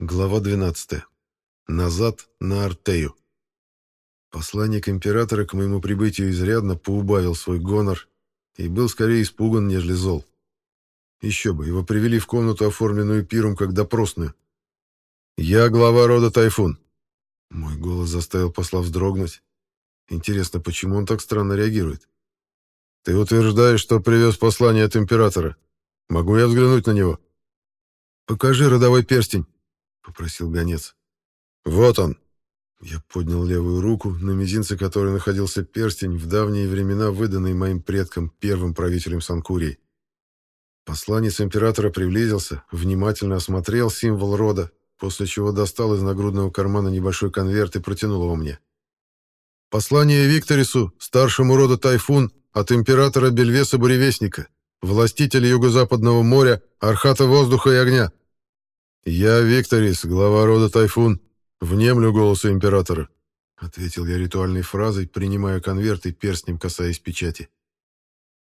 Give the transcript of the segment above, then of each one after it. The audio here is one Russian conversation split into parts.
Глава 12. Назад на Артею. Посланник императора к моему прибытию изрядно поубавил свой гонор и был скорее испуган, нежели зол. Еще бы, его привели в комнату, оформленную пиром как допросную. «Я глава рода Тайфун». Мой голос заставил посла вздрогнуть. Интересно, почему он так странно реагирует? «Ты утверждаешь, что привез послание от императора. Могу я взглянуть на него?» «Покажи родовой перстень», — попросил гонец. «Вот он!» Я поднял левую руку, на мизинце которой находился перстень, в давние времена выданный моим предкам, первым правителем Санкурии. Посланец императора приблизился, внимательно осмотрел символ рода, после чего достал из нагрудного кармана небольшой конверт и протянул его мне. «Послание Викторису, старшему рода Тайфун, от императора Бельвеса Буревестника, властителя Юго-Западного моря, Архата воздуха и огня. «Я Викторис, глава рода Тайфун, внемлю голосу императора», — ответил я ритуальной фразой, принимая конверт и перстнем касаясь печати.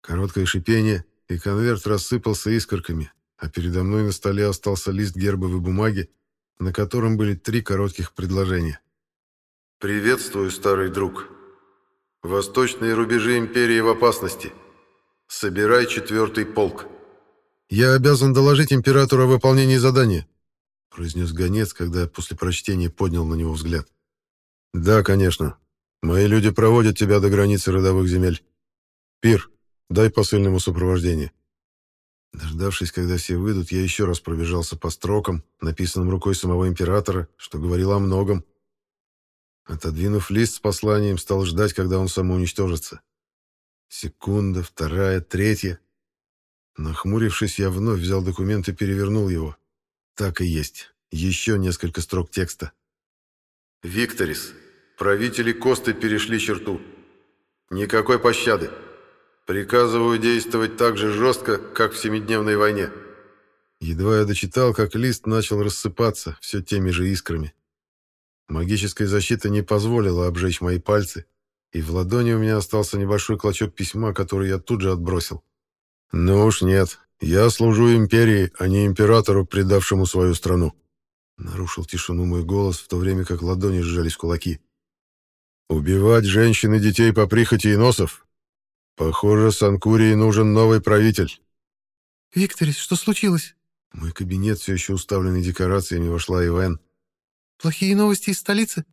Короткое шипение, и конверт рассыпался искорками, а передо мной на столе остался лист гербовой бумаги, на котором были три коротких предложения. «Приветствую, старый друг. Восточные рубежи империи в опасности. Собирай четвертый полк». «Я обязан доложить императору о выполнении задания», произнес гонец, когда после прочтения поднял на него взгляд. «Да, конечно. Мои люди проводят тебя до границы родовых земель. Пир, дай посыльному сопровождение». Дождавшись, когда все выйдут, я еще раз пробежался по строкам, написанным рукой самого императора, что говорило о многом. Отодвинув лист с посланием, стал ждать, когда он самоуничтожится. Секунда, вторая, третья. Нахмурившись, я вновь взял документ и перевернул его. Так и есть. Еще несколько строк текста. «Викторис, правители Косты перешли черту. Никакой пощады. Приказываю действовать так же жестко, как в Семидневной войне». Едва я дочитал, как лист начал рассыпаться все теми же искрами. Магическая защита не позволила обжечь мои пальцы, и в ладони у меня остался небольшой клочок письма, который я тут же отбросил. «Ну уж нет, я служу империи, а не императору, предавшему свою страну. Нарушил тишину мой голос, в то время как ладони сжались кулаки. Убивать женщин и детей по прихоти и носов? Похоже, Санкурии нужен новый правитель. Викторис, что случилось? В мой кабинет, все еще уставленный декорациями, вошла Ивен. Плохие новости из столицы?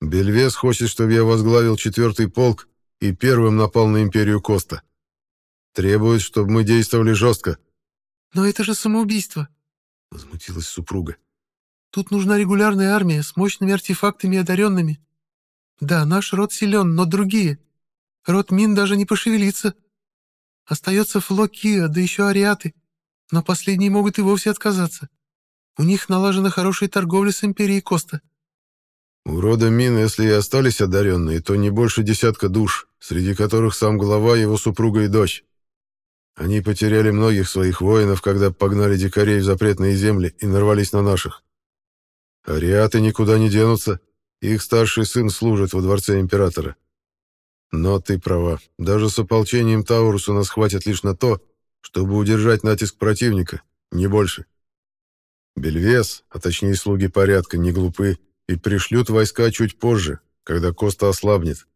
Бельвес хочет, чтобы я возглавил четвертый полк и первым напал на империю Коста. Требует, чтобы мы действовали жестко. Но это же самоубийство, возмутилась супруга. Тут нужна регулярная армия с мощными артефактами и одаренными. Да, наш род силен, но другие. Род Мин даже не пошевелится. Остается Флокия, да еще Ариаты. Но последние могут и вовсе отказаться. У них налажена хорошая торговля с Империей Коста. У рода Мин, если и остались одаренные, то не больше десятка душ, среди которых сам глава, его супруга и дочь. Они потеряли многих своих воинов, когда погнали дикарей в запретные земли и нарвались на наших. Ариаты никуда не денутся, их старший сын служит во дворце императора. Но ты права, даже с ополчением Таурусу нас хватит лишь на то, чтобы удержать натиск противника, не больше. Бельвес, а точнее слуги порядка, не глупы и пришлют войска чуть позже, когда Коста ослабнет.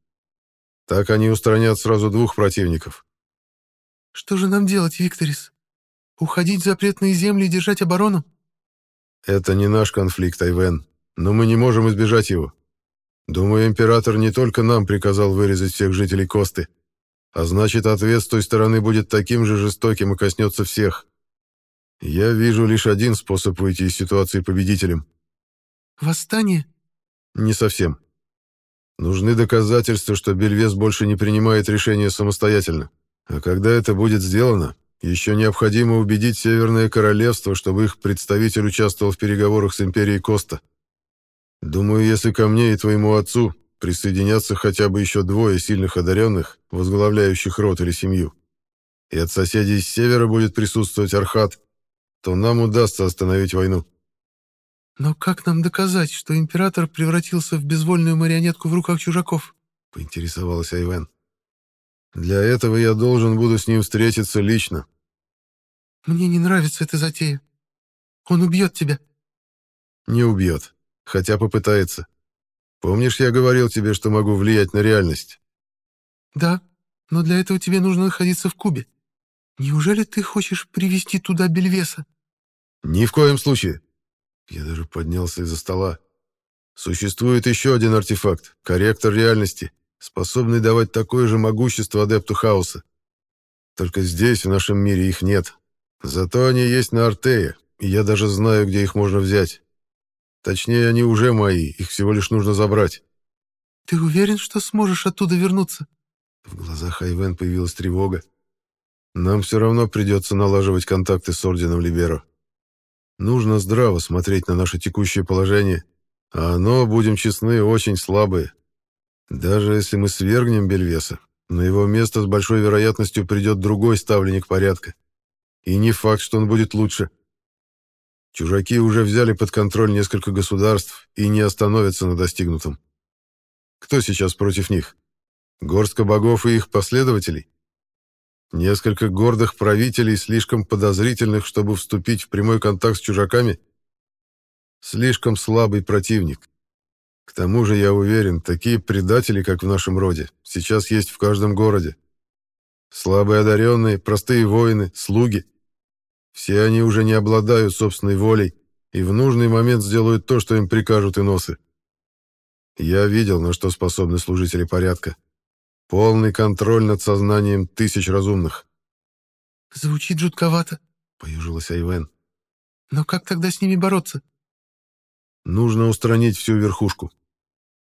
Так они устранят сразу двух противников, что же нам делать, Викторис? Уходить в запретные земли и держать оборону? Это не наш конфликт, Айвен, но мы не можем избежать его. Думаю, император не только нам приказал вырезать всех жителей Косты, а значит, ответ с той стороны будет таким же жестоким и коснется всех. Я вижу лишь один способ выйти из ситуации победителем. Восстание? Не совсем. Нужны доказательства, что Бельвес больше не принимает решения самостоятельно. А когда это будет сделано, еще необходимо убедить Северное Королевство, чтобы их представитель участвовал в переговорах с Империей Коста. Думаю, если ко мне и твоему отцу присоединятся хотя бы еще двое сильных одаренных, возглавляющих род или семью, и от соседей с севера будет присутствовать Архат, то нам удастся остановить войну. «Но как нам доказать, что император превратился в безвольную марионетку в руках чужаков?» — поинтересовалась Айвен. Для этого я должен буду с ним встретиться лично. Мне не нравится эта затея. Он убьет тебя. Не убьет, хотя попытается. Помнишь, я говорил тебе, что могу влиять на реальность? Да, но для этого тебе нужно находиться в Кубе. Неужели ты хочешь привести туда Бельвеса? Ни в коем случае. Я даже поднялся из-за стола. Существует еще один артефакт — корректор реальности, способный давать такое же могущество адепту хаоса. Только здесь, в нашем мире, их нет. Зато они есть на Артее, и я даже знаю, где их можно взять. Точнее, они уже мои, их всего лишь нужно забрать. Ты уверен, что сможешь оттуда вернуться? В глазах Айвен появилась тревога. Нам все равно придется налаживать контакты с Орденом Либеро. Нужно здраво смотреть на наше текущее положение, а оно, будем честны, очень слабое. Даже если мы свергнем Бельвеса, на его место с большой вероятностью придет другой ставленник порядка. И не факт, что он будет лучше. Чужаки уже взяли под контроль несколько государств и не остановятся на достигнутом. Кто сейчас против них? Горстка богов и их последователей? Несколько гордых правителей, слишком подозрительных, чтобы вступить в прямой контакт с чужаками? Слишком слабый противник. К тому же, я уверен, такие предатели, как в нашем роде, сейчас есть в каждом городе. Слабые одаренные, простые воины, слуги — все они уже не обладают собственной волей и в нужный момент сделают то, что им прикажут иносы. Я видел, на что способны служители порядка. Полный контроль над сознанием тысяч разумных. «Звучит жутковато», — поюжилась Айвен. «Но как тогда с ними бороться?» «Нужно устранить всю верхушку.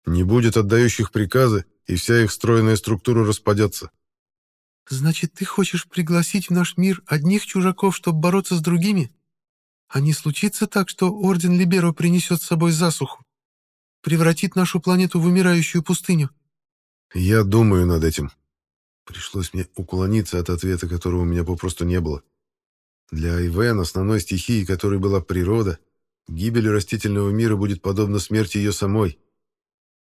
Не будет отдающих приказы, и вся их стройная структура распадется. «Значит, ты хочешь пригласить в наш мир одних чужаков, чтобы бороться с другими? А не случится так, что Орден Либеро принесет с собой засуху? Превратит нашу планету в умирающую пустыню?» «Я думаю над этим». Пришлось мне уклониться от ответа, которого у меня попросту не было. Для Айвен, основной стихией которой была природа, гибель растительного мира будет подобна смерти ее самой.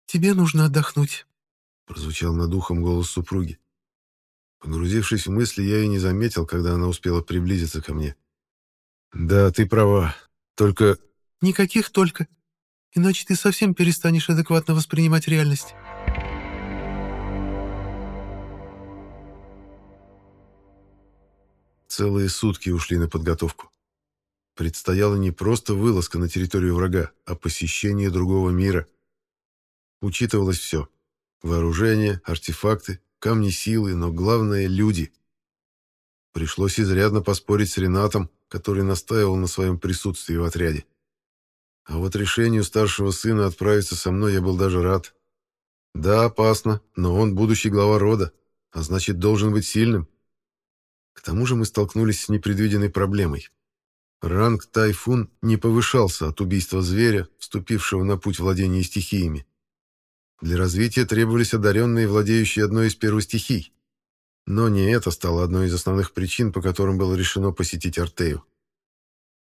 «Тебе нужно отдохнуть», — прозвучал над ухом голос супруги. Погрузившись в мысли, я и не заметил, когда она успела приблизиться ко мне. «Да, ты права. Только...» «Никаких «только». Иначе ты совсем перестанешь адекватно воспринимать реальность». Целые сутки ушли на подготовку. Предстояла не просто вылазка на территорию врага, а посещение другого мира. Учитывалось все. Вооружение, артефакты, камни силы, но главное — люди. Пришлось изрядно поспорить с Ренатом, который настаивал на своем присутствии в отряде. А вот решению старшего сына отправиться со мной я был даже рад. Да, опасно, но он будущий глава рода, а значит, должен быть сильным. К тому же мы столкнулись с непредвиденной проблемой. Ранг Тайфун не повышался от убийства зверя, вступившего на путь владения стихиями. Для развития требовались одаренные, владеющие одной из первых стихий. Но не это стало одной из основных причин, по которым было решено посетить Артею.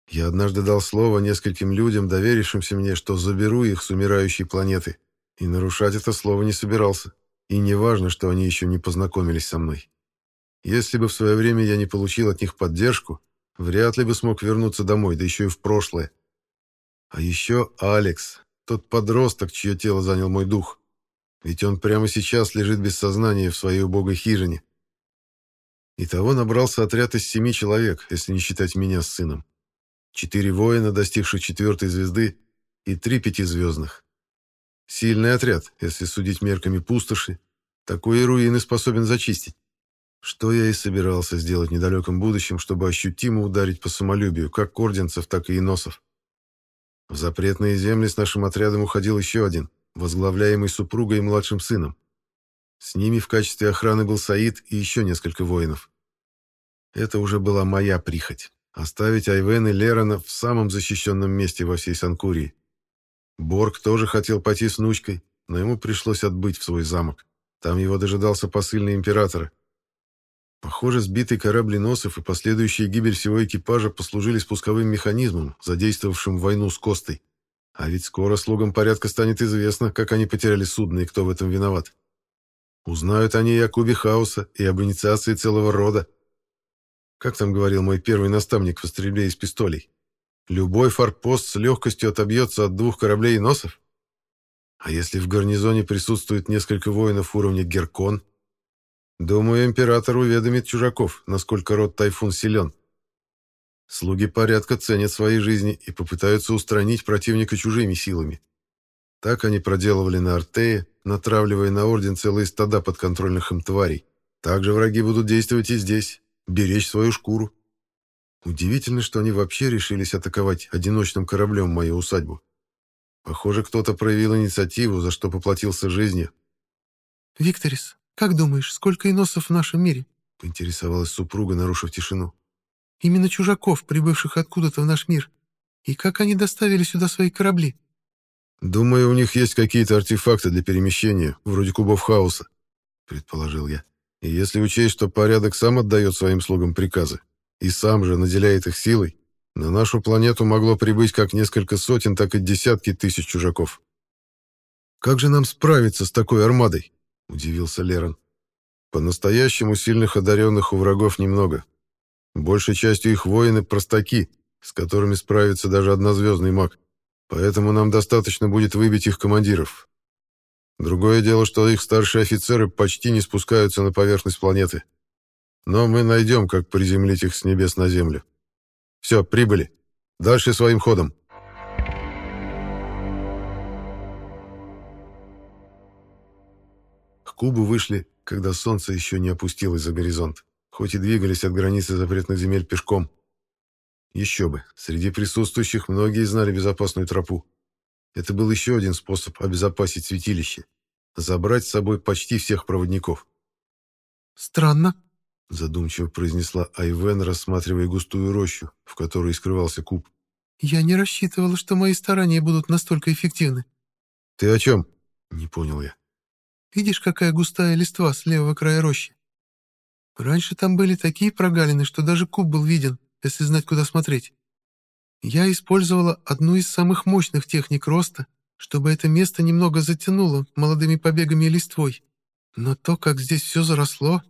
Я однажды дал слово нескольким людям, доверившимся мне, что заберу их с умирающей планеты, и нарушать это слово не собирался. И не важно, что они еще не познакомились со мной. Если бы в свое время я не получил от них поддержку, вряд ли бы смог вернуться домой, да еще и в прошлое. А еще Алекс, тот подросток, чье тело занял мой дух. Ведь он прямо сейчас лежит без сознания в своей убогой хижине. Итого набрался отряд из семи человек, если не считать меня с сыном. Четыре воина, достигших четвертой звезды, и три пятизвездных. Сильный отряд, если судить мерками пустоши. Такой и руины способен зачистить. Что я и собирался сделать в недалеком будущем, чтобы ощутимо ударить по самолюбию как орденцев, так и иносов. В запретные земли с нашим отрядом уходил еще один — возглавляемый супругой и младшим сыном. С ними в качестве охраны был Саид и еще несколько воинов. Это уже была моя прихоть — оставить Айвен и Лерона в самом защищенном месте во всей Санкурии. Борг тоже хотел пойти с внучкой, но ему пришлось отбыть в свой замок. Там его дожидался посыльный императора. Похоже, сбитый корабль Носов и последующая гибель всего экипажа послужили спусковым механизмом, задействовавшим войну с Костой. А ведь скоро слугам порядка станет известно, как они потеряли судно и кто в этом виноват. Узнают они и о кубе хаоса, и об инициации целого рода. Как там говорил мой первый наставник в стрельбе из пистолей? любой форпост с легкостью отобьется от двух кораблей и носов? А если в гарнизоне присутствует несколько воинов уровня Геркон? Думаю, император уведомит чужаков, насколько род Тайфун силен. Слуги порядка ценят свои жизни и попытаются устранить противника чужими силами. Так они проделывали на Артее, натравливая на Орден целые стада подконтрольных им тварей. Также враги будут действовать и здесь, беречь свою шкуру. Удивительно, что они вообще решились атаковать одиночным кораблем мою усадьбу. Похоже, кто-то проявил инициативу, за что поплатился жизнью. «Викторис, как думаешь, сколько иносов в нашем мире?» — поинтересовалась супруга, нарушив тишину. «Именно чужаков, прибывших откуда-то в наш мир. И как они доставили сюда свои корабли?» «Думаю, у них есть какие-то артефакты для перемещения, вроде кубов хаоса», — предположил я. «И если учесть, что порядок сам отдает своим слугам приказы, и сам же наделяет их силой, на нашу планету могло прибыть как несколько сотен, так и десятки тысяч чужаков. «Как же нам справиться с такой армадой?» — удивился Лерон. «По-настоящему сильных одаренных у врагов немного. Большей частью их воины — простаки, с которыми справится даже однозвездный маг. Поэтому нам достаточно будет выбить их командиров. Другое дело, что их старшие офицеры почти не спускаются на поверхность планеты. Но мы найдем, как приземлить их с небес на землю. Все, прибыли. Дальше своим ходом. Кубу вышли, когда солнце еще не опустилось за горизонт, хоть и двигались от границы запретных земель пешком. Еще бы, среди присутствующих многие знали безопасную тропу. Это был еще один способ обезопасить святилище — забрать с собой почти всех проводников. «Странно», задумчиво произнесла Айвен, рассматривая густую рощу, в которой скрывался куб. «Я не рассчитывала, что мои старания будут настолько эффективны». «Ты о чем?» — не понял я. «Видишь, какая густая листва с левого края рощи? Раньше там были такие прогалины, что даже куб был виден, если знать, куда смотреть. Я использовала одну из самых мощных техник роста, чтобы это место немного затянуло молодыми побегами и листвой. Но то, как здесь все заросло,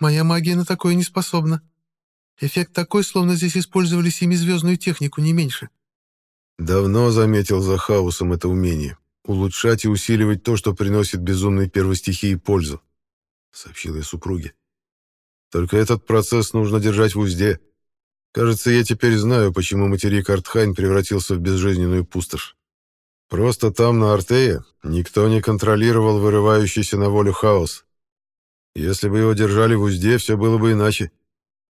Моя магия на такое не способна. Эффект такой, словно здесь использовали семизвездную технику, не меньше. Давно заметил за хаосом это умение. Улучшать и усиливать то, что приносит безумной первостихии пользу, сообщил я супруге. Только этот процесс нужно держать в узде. Кажется, я теперь знаю, почему материк Артхайн превратился в безжизненную пустошь. Просто там, на Артее, никто не контролировал вырывающийся на волю хаос. Если бы его держали в узде, все было бы иначе.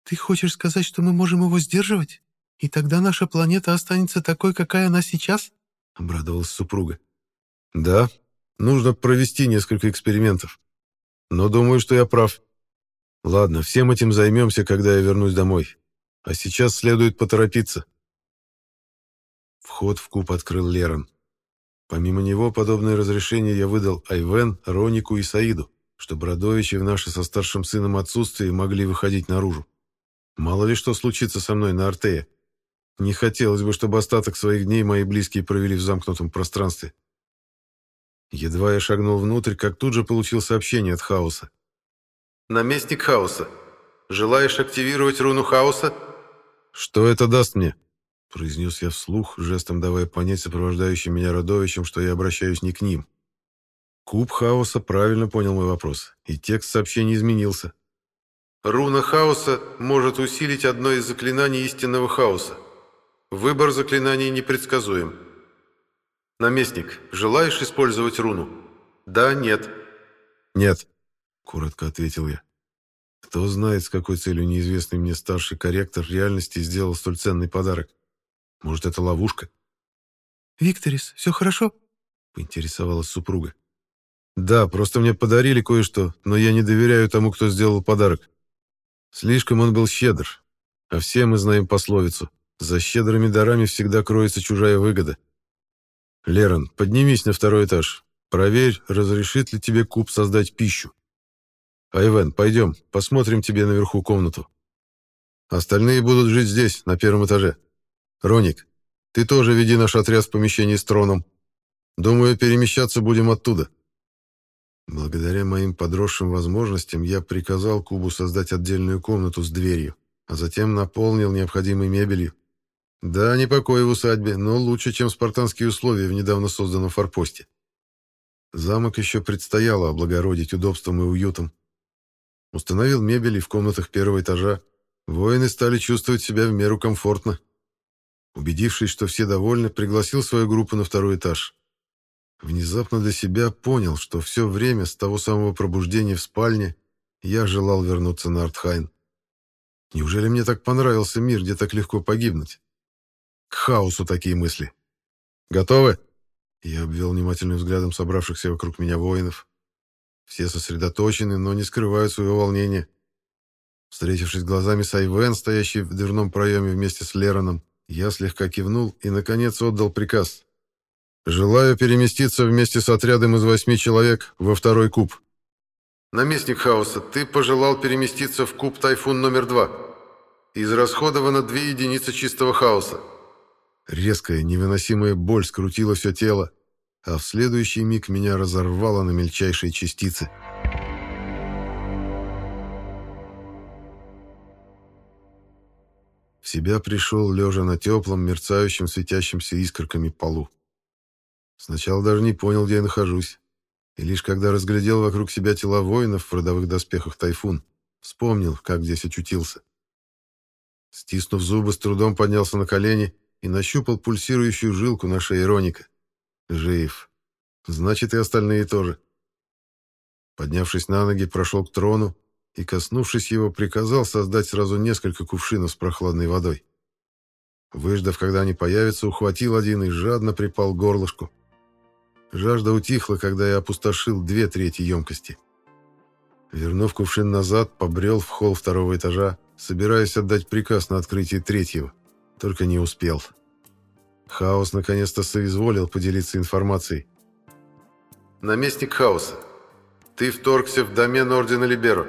Ты хочешь сказать, что мы можем его сдерживать? И тогда наша планета останется такой, какая она сейчас? Обрадовалась супруга. Да, нужно провести несколько экспериментов. Но думаю, что я прав. Ладно, всем этим займемся, когда я вернусь домой. А сейчас следует поторопиться. Вход в куб открыл Лерон. Помимо него подобное разрешение я выдал Айвен, Ронику и Саиду чтобы Радовичи в наше со старшим сыном отсутствие могли выходить наружу. Мало ли что случится со мной на Артее. Не хотелось бы, чтобы остаток своих дней мои близкие провели в замкнутом пространстве. Едва я шагнул внутрь, как тут же получил сообщение от Хаоса. «Наместник Хаоса, желаешь активировать руну Хаоса?» «Что это даст мне?» произнес я вслух, жестом давая понять сопровождающим меня Радовичам, что я обращаюсь не к ним. Куб хаоса правильно понял мой вопрос, и текст сообщения изменился. Руна хаоса может усилить одно из заклинаний истинного хаоса. Выбор заклинаний непредсказуем. Наместник, желаешь использовать руну? Да, нет. Нет, коротко ответил я. Кто знает, с какой целью неизвестный мне старший корректор реальности сделал столь ценный подарок. Может, это ловушка? «Викторис, все хорошо?» — поинтересовалась супруга. Да, просто мне подарили кое-что, но я не доверяю тому, кто сделал подарок. Слишком он был щедр. А все мы знаем пословицу. За щедрыми дарами всегда кроется чужая выгода. Лерон, поднимись на второй этаж. Проверь, разрешит ли тебе куб создать пищу. Айвен, пойдем, посмотрим тебе наверху комнату. Остальные будут жить здесь, на первом этаже. Роник, ты тоже веди наш отряд в помещении с троном. Думаю, перемещаться будем оттуда. Благодаря моим подросшим возможностям я приказал Кубу создать отдельную комнату с дверью, а затем наполнил необходимой мебелью. Да, не покой в усадьбе, но лучше, чем спартанские условия в недавно созданном форпосте. Замок еще предстояло облагородить удобством и уютом. Установил мебель и в комнатах первого этажа. Воины стали чувствовать себя в меру комфортно. Убедившись, что все довольны, пригласил свою группу на второй этаж. Внезапно для себя понял, что все время с того самого пробуждения в спальне я желал вернуться на Артхайн. Неужели мне так понравился мир, где так легко погибнуть? К хаосу такие мысли. «Готовы?» Я обвел внимательным взглядом собравшихся вокруг меня воинов. Все сосредоточены, но не скрывают своего волнения. Встретившись глазами с Айвен, стоящей в дверном проеме вместе с Лероном, я слегка кивнул и, наконец, отдал приказ. «Желаю переместиться вместе с отрядом из восьми человек во второй куб». «Наместник Хаоса, ты пожелал переместиться в куб «Тайфун» номер два. Израсходовано две единицы чистого хаоса». Резкая, невыносимая боль скрутила все тело, а в следующий миг меня разорвало на мельчайшие частицы. В себя пришел, лежа на теплом, мерцающем, светящемся искорками полу. Сначала даже не понял, где я нахожусь. И лишь когда разглядел вокруг себя тела воинов в родовых доспехах «Тайфун», вспомнил, как здесь очутился. Стиснув зубы, с трудом поднялся на колени и нащупал пульсирующую жилку на шее Роника. Жив. Значит, и остальные тоже. Поднявшись на ноги, прошел к трону, и, коснувшись его, приказал создать сразу несколько кувшинов с прохладной водой. Выждав, когда они появятся, ухватил один и жадно припал к горлышку. Жажда утихла, когда я опустошил две трети емкости. Вернув кувшин назад, побрел в холл второго этажа, собираясь отдать приказ на открытие третьего. Только не успел. Хаос наконец-то соизволил поделиться информацией. «Наместник Хаоса, ты вторгся в домен Ордена Либеро.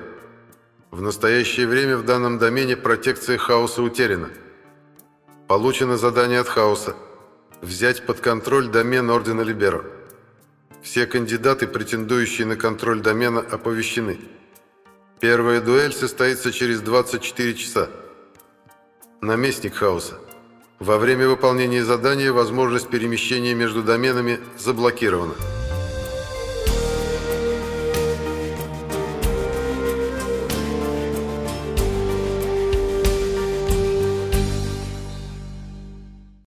В настоящее время в данном домене протекция хаоса утеряна. Получено задание от хаоса взять под контроль домен Ордена Либеро. Все кандидаты, претендующие на контроль домена, оповещены. Первая дуэль состоится через 24 часа. Наместник хаоса. Во время выполнения задания возможность перемещения между доменами заблокирована.